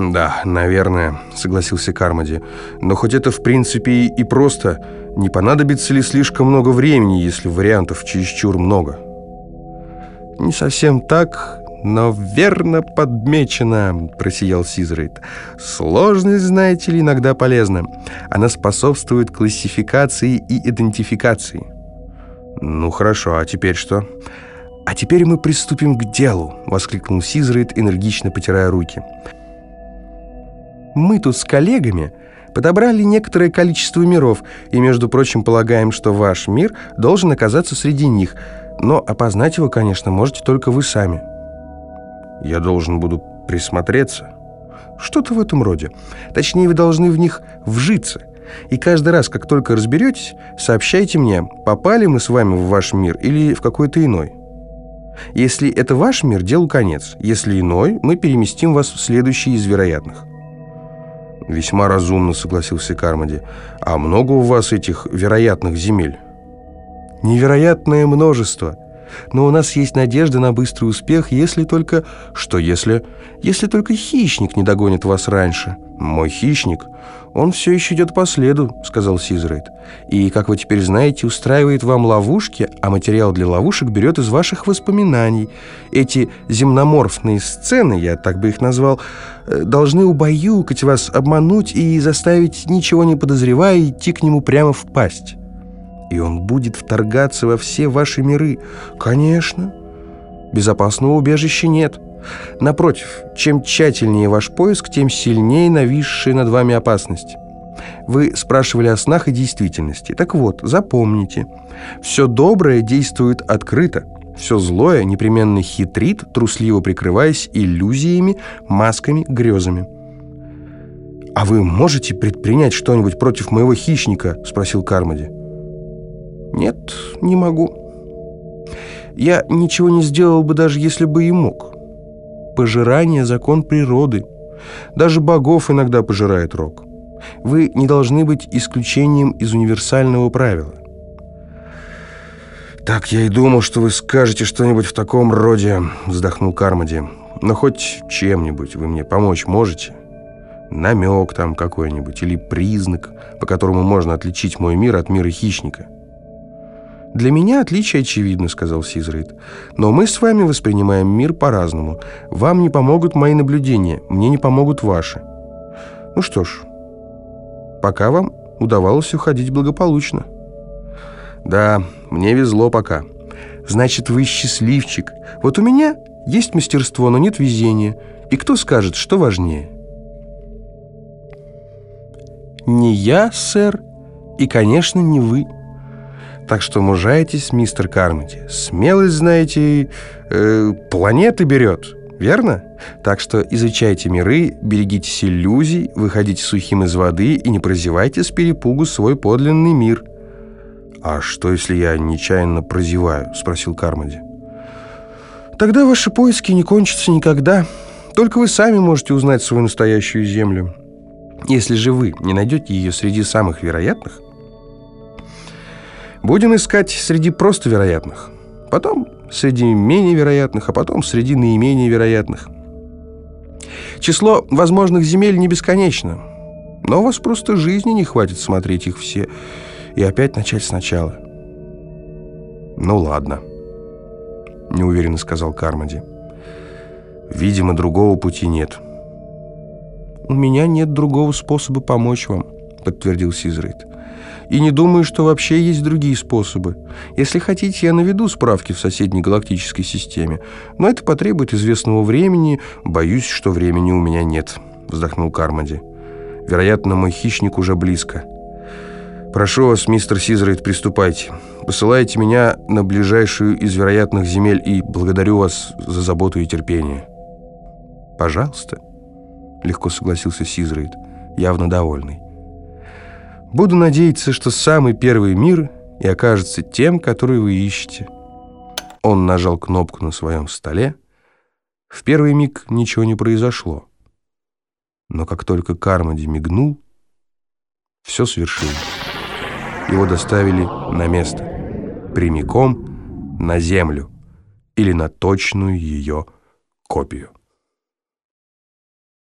«Да, наверное», — согласился Кармоди. «Но хоть это в принципе и просто, не понадобится ли слишком много времени, если вариантов чересчур много?» «Не совсем так, но верно подмечено», — просиял Сизрейд. «Сложность, знаете ли, иногда полезна. Она способствует классификации и идентификации». «Ну хорошо, а теперь что?» «А теперь мы приступим к делу», — воскликнул Сизрейд, энергично потирая руки. «Мы тут с коллегами подобрали некоторое количество миров и, между прочим, полагаем, что ваш мир должен оказаться среди них, но опознать его, конечно, можете только вы сами». «Я должен буду присмотреться?» «Что-то в этом роде. Точнее, вы должны в них вжиться». И каждый раз, как только разберетесь, сообщайте мне, попали мы с вами в ваш мир или в какой-то иной. Если это ваш мир, делу конец. Если иной, мы переместим вас в следующий из вероятных. Весьма разумно, согласился Кармоди. А много у вас этих вероятных земель? Невероятное множество. Но у нас есть надежда на быстрый успех, если только... Что если? Если только хищник не догонит вас раньше. Мой хищник? «Он все еще идет по следу», — сказал Сизрейд. «И, как вы теперь знаете, устраивает вам ловушки, а материал для ловушек берет из ваших воспоминаний. Эти земноморфные сцены, я так бы их назвал, э, должны убаюкать вас, обмануть и заставить, ничего не подозревая, идти к нему прямо в пасть. И он будет вторгаться во все ваши миры. Конечно, безопасного убежища нет». Напротив, чем тщательнее ваш поиск, тем сильнее нависшая над вами опасность. Вы спрашивали о снах и действительности. Так вот, запомните, все доброе действует открыто, все злое непременно хитрит, трусливо прикрываясь иллюзиями, масками, грезами. «А вы можете предпринять что-нибудь против моего хищника?» – спросил Кармоди. «Нет, не могу. Я ничего не сделал бы, даже если бы и мог» пожирание – закон природы. Даже богов иногда пожирает рок. Вы не должны быть исключением из универсального правила. «Так я и думал, что вы скажете что-нибудь в таком роде», — вздохнул Кармоди. «Но хоть чем-нибудь вы мне помочь можете? Намек там какой-нибудь или признак, по которому можно отличить мой мир от мира хищника?» «Для меня отличие очевидно», — сказал Сизрейд. «Но мы с вами воспринимаем мир по-разному. Вам не помогут мои наблюдения, мне не помогут ваши. Ну что ж, пока вам удавалось уходить благополучно». «Да, мне везло пока». «Значит, вы счастливчик. Вот у меня есть мастерство, но нет везения. И кто скажет, что важнее?» «Не я, сэр, и, конечно, не вы». Так что мужайтесь, мистер Кармоди. Смелость, знаете, э, планеты берет, верно? Так что изучайте миры, берегитесь иллюзий, выходите сухим из воды и не прозевайте с перепугу свой подлинный мир. «А что, если я нечаянно прозеваю?» – спросил Кармоди. «Тогда ваши поиски не кончатся никогда. Только вы сами можете узнать свою настоящую землю. Если же вы не найдете ее среди самых вероятных – Будем искать среди просто вероятных. Потом среди менее вероятных, а потом среди наименее вероятных. Число возможных земель не бесконечно. Но у вас просто жизни не хватит смотреть их все и опять начать сначала. «Ну ладно», — неуверенно сказал Кармоди. «Видимо, другого пути нет». «У меня нет другого способа помочь вам», — подтвердил Сизрейд. И не думаю, что вообще есть другие способы. Если хотите, я наведу справки в соседней галактической системе. Но это потребует известного времени. Боюсь, что времени у меня нет», — вздохнул Кармоди. «Вероятно, мой хищник уже близко». «Прошу вас, мистер Сизрейд, приступайте. Посылайте меня на ближайшую из вероятных земель и благодарю вас за заботу и терпение». «Пожалуйста», — легко согласился Сизрейд, явно довольный. Буду надеяться, что самый первый мир и окажется тем, который вы ищете. Он нажал кнопку на своем столе. В первый миг ничего не произошло. Но как только Кармоди мигнул, все свершилось. Его доставили на место, прямиком на землю или на точную ее копию.